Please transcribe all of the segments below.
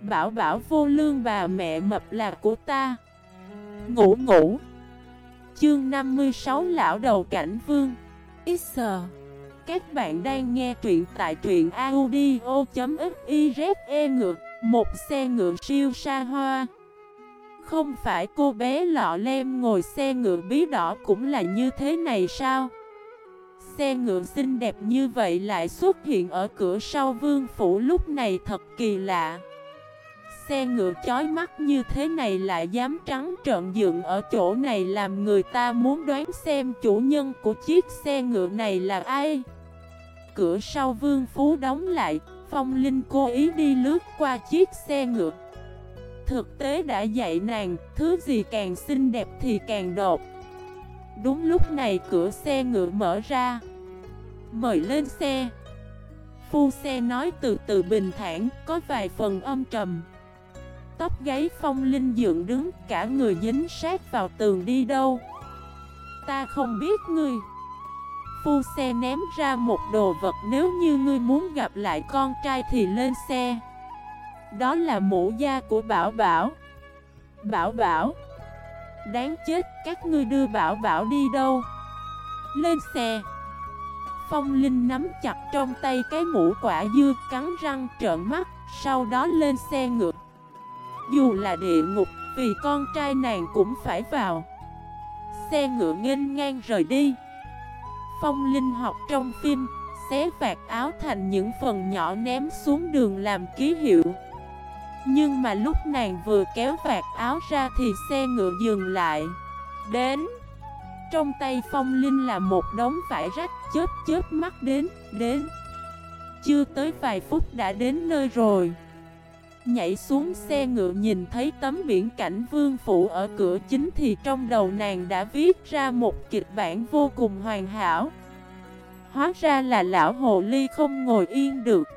Bảo bảo vô lương bà mẹ mập là của ta. Ngủ ngủ. Chương 56 Lão đầu cảnh vương. X Các bạn đang nghe truyện tại truyện audio.xyze ngược. Một xe ngựa siêu xa hoa. Không phải cô bé lọ lem ngồi xe ngựa bí đỏ cũng là như thế này sao? Xe ngựa xinh đẹp như vậy lại xuất hiện ở cửa sau vương phủ lúc này thật kỳ lạ. Xe ngựa chói mắt như thế này lại dám trắng trợn dựng ở chỗ này làm người ta muốn đoán xem chủ nhân của chiếc xe ngựa này là ai. Cửa sau vương phú đóng lại, phong linh cố ý đi lướt qua chiếc xe ngựa. Thực tế đã dạy nàng, thứ gì càng xinh đẹp thì càng đột. Đúng lúc này cửa xe ngựa mở ra. Mời lên xe. Phu xe nói từ từ bình thản, có vài phần âm trầm. Tóc gáy phong linh dựng đứng, cả người dính sát vào tường đi đâu? Ta không biết ngươi. Phu xe ném ra một đồ vật nếu như ngươi muốn gặp lại con trai thì lên xe. Đó là mũ da của Bảo Bảo. Bảo Bảo Đáng chết các ngươi đưa Bảo Bảo đi đâu? Lên xe. Phong Linh nắm chặt trong tay cái mũ quả dưa cắn răng trợn mắt Sau đó lên xe ngược. Dù là địa ngục vì con trai nàng cũng phải vào. Xe ngựa nghênh ngang rời đi. Phong Linh học trong phim Xé vạt áo thành những phần nhỏ ném xuống đường làm ký hiệu. Nhưng mà lúc nàng vừa kéo vạt áo ra thì xe ngựa dừng lại. Đến. Trong tay Phong Linh là một đống vải rách chớp chớp mắt đến, đến. Chưa tới vài phút đã đến nơi rồi. Nhảy xuống xe ngựa nhìn thấy tấm biển cảnh vương phủ ở cửa chính thì trong đầu nàng đã viết ra một kịch bản vô cùng hoàn hảo. Hóa ra là lão hồ ly không ngồi yên được.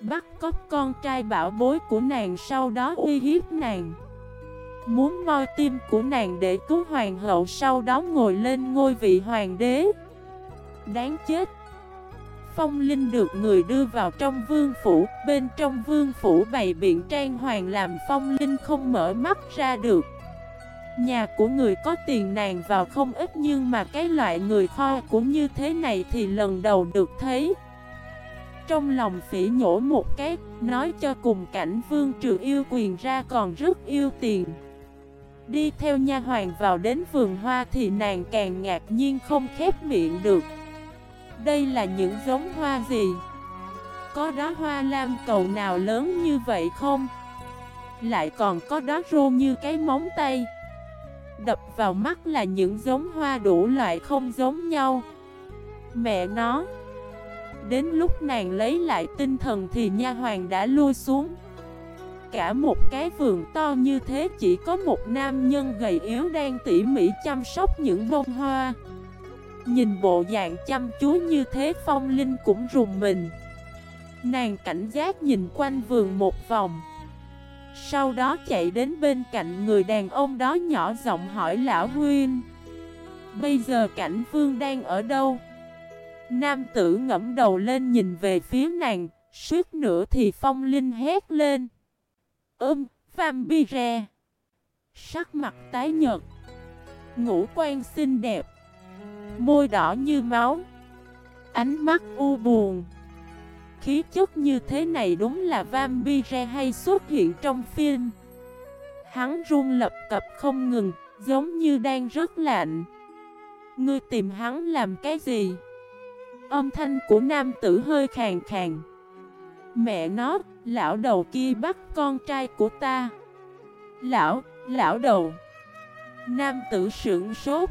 Bắt cóc con trai bảo bối của nàng sau đó uy hiếp nàng. Muốn moi tim của nàng để cứu hoàng hậu sau đó ngồi lên ngôi vị hoàng đế. Đáng chết. Phong Linh được người đưa vào trong vương phủ. Bên trong vương phủ bày biện trang hoàng làm Phong Linh không mở mắt ra được. Nhà của người có tiền nàng vào không ít Nhưng mà cái loại người kho cũng như thế này thì lần đầu được thấy. Trong lòng phỉ nhổ một cái, Nói cho cùng cảnh vương trừ yêu quyền ra còn rất yêu tiền. Đi theo nha hoàng vào đến vườn hoa thì nàng càng ngạc nhiên không khép miệng được. Đây là những giống hoa gì? Có đóa hoa lam cầu nào lớn như vậy không? Lại còn có đóa rô như cái móng tay. Đập vào mắt là những giống hoa đủ loại không giống nhau. Mẹ nó! Đến lúc nàng lấy lại tinh thần thì nha hoàng đã lui xuống. Cả một cái vườn to như thế chỉ có một nam nhân gầy yếu đang tỉ mỉ chăm sóc những bông hoa. Nhìn bộ dạng chăm chú như thế phong linh cũng rùng mình. Nàng cảnh giác nhìn quanh vườn một vòng. Sau đó chạy đến bên cạnh người đàn ông đó nhỏ giọng hỏi lão huyên Bây giờ cảnh vương đang ở đâu? Nam tử ngẫm đầu lên nhìn về phía nàng Suốt nữa thì phong linh hét lên Ưm, vampire Sắc mặt tái nhợt. Ngũ quan xinh đẹp Môi đỏ như máu. Ánh mắt u buồn. Khí chất như thế này đúng là vampire hay xuất hiện trong phim. Hắn run lập cập không ngừng Giống như đang rất lạnh. Ngươi tìm hắn làm cái gì? Âm thanh của nam tử hơi khàn khàn. Mẹ nó, lão đầu kia bắt con trai của ta. Lão, lão đầu. Nam tử sững sốt.